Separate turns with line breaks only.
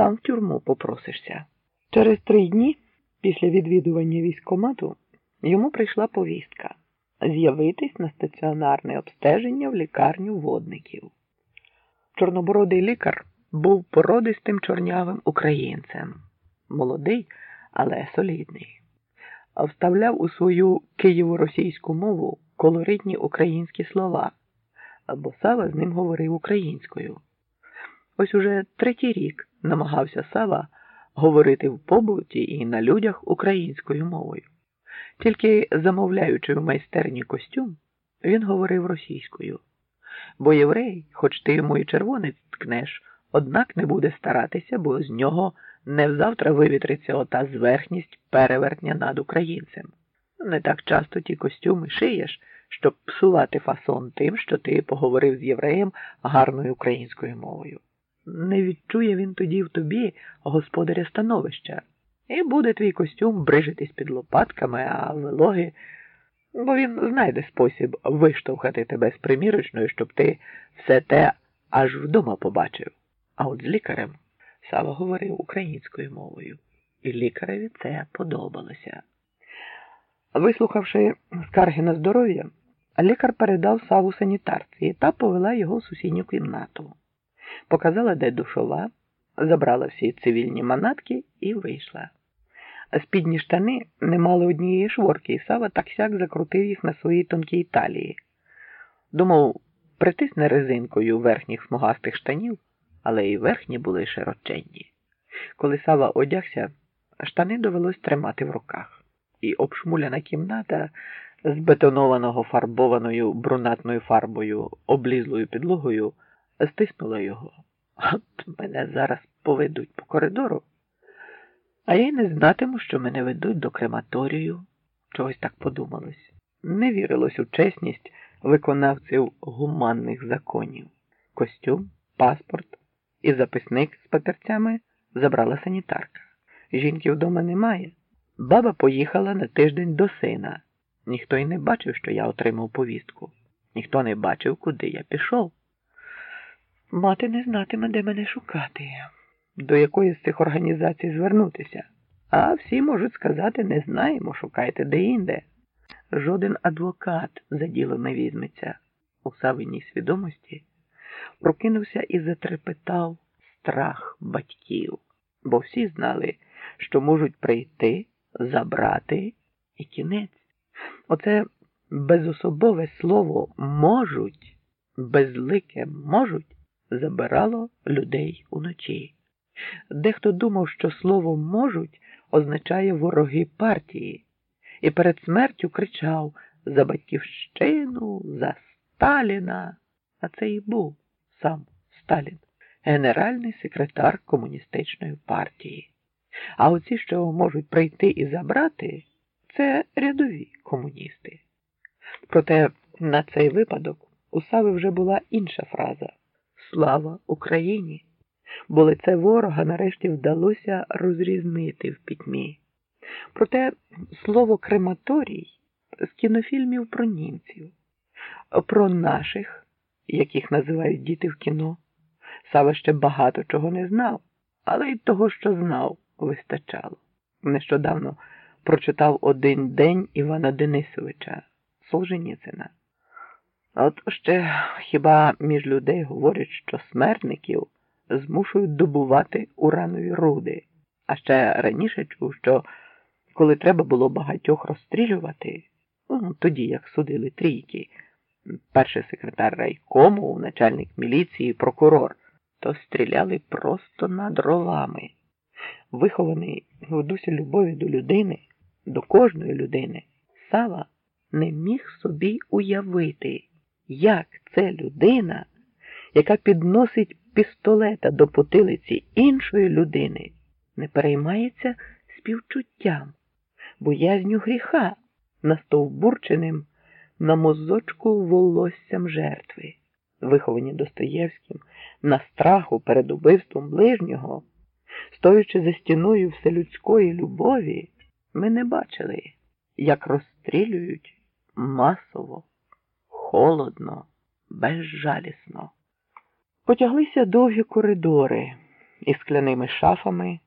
сам в тюрму попросишся. Через три дні після відвідування військкомату йому прийшла повістка з'явитись на стаціонарне обстеження в лікарню водників. Чорнобородий лікар був породистим чорнявим українцем, молодий, але солідний, вставляв у свою києво-російську мову колоритні українські слова, бо Сава з ним говорив українською. Ось уже третій рік намагався Сава говорити в побуті і на людях українською мовою. Тільки замовляючи в майстерні костюм, він говорив російською. Бо єврей, хоч ти йому і червонець ткнеш, однак не буде старатися, бо з нього не взавтра вивітриться ота зверхність перевертня над українцем. Не так часто ті костюми шиєш, щоб псувати фасон тим, що ти поговорив з євреєм гарною українською мовою. Не відчує він тоді в тобі господаря становища, і буде твій костюм брижитись під лопатками, а вилоги, бо він знайде спосіб виштовхати тебе з примірочною, щоб ти все те аж вдома побачив. А от з лікарем Сава говорив українською мовою, і лікареві це подобалося. Вислухавши скарги на здоров'я, лікар передав Саву санітарці та повела його в сусідню кімнату, показала, де душова, забрала всі цивільні манатки і вийшла. Спідні штани не мали однієї шворки, і Сава так сяк закрутив їх на своїй тонкій талії. Думав, притисне резинкою верхніх смугастих штанів, але і верхні були широченні. Коли Сава одягся, штани довелось тримати в руках, і обшмуляна кімната з бетонованого фарбованою брунатною фарбою, облізлою підлогою, стиснула його. От мене зараз поведуть по коридору. А я й не знатиму, що мене ведуть до крематорію. Чогось так подумалось. Не вірилось у чесність виконавців гуманних законів. Костюм, паспорт і записник з папірцями забрала санітарка. Жінки вдома немає. Баба поїхала на тиждень до сина. Ніхто й не бачив, що я отримав повістку. Ніхто не бачив, куди я пішов. Мати не знатиме, де мене шукати до якої з цих організацій звернутися. А всі можуть сказати, не знаємо, шукайте де-інде. Жоден адвокат за діло не візьметься. У Савиній свідомості прокинувся і затрепетав страх батьків, бо всі знали, що можуть прийти, забрати і кінець. Оце безособове слово можуть, безлике можуть забирало людей уночі. Дехто думав, що слово можуть означає вороги партії, і перед смертю кричав за батьківщину, за Сталіна. А це і був сам Сталін, генеральний секретар комуністичної партії. А оці, що можуть прийти і забрати, це рядові комуністи. Проте на цей випадок у Сави вже була інша фраза Слава Україні! бо лице ворога нарешті вдалося розрізнити в пітьмі. Проте слово крематорій з кінофільмів про німців, про наших, яких називають діти в кіно, Сава ще багато чого не знав, але й того, що знав, вистачало. Нещодавно прочитав один день Івана Денисовича Солженіцина. От ще хіба між людей говорять, що смертників змушують добувати уранові руди. А ще раніше чув, що коли треба було багатьох розстрілювати, ну, тоді як судили трійки, перший секретар райкому, начальник міліції, прокурор, то стріляли просто над дровами. Вихований в дусі любові до людини, до кожної людини, Сава не міг собі уявити, як це людина, яка підносить пістолета до потилиці іншої людини не переймається співчуттям, боязню гріха, настовбурченим на мозочку волоссям жертви, виховані Достоєвським на страху перед убивством ближнього, стоячи за стіною вселюдської любові, ми не бачили, як розстрілюють масово, холодно, безжалісно. Потяглися довгі коридори, із скляними шафами.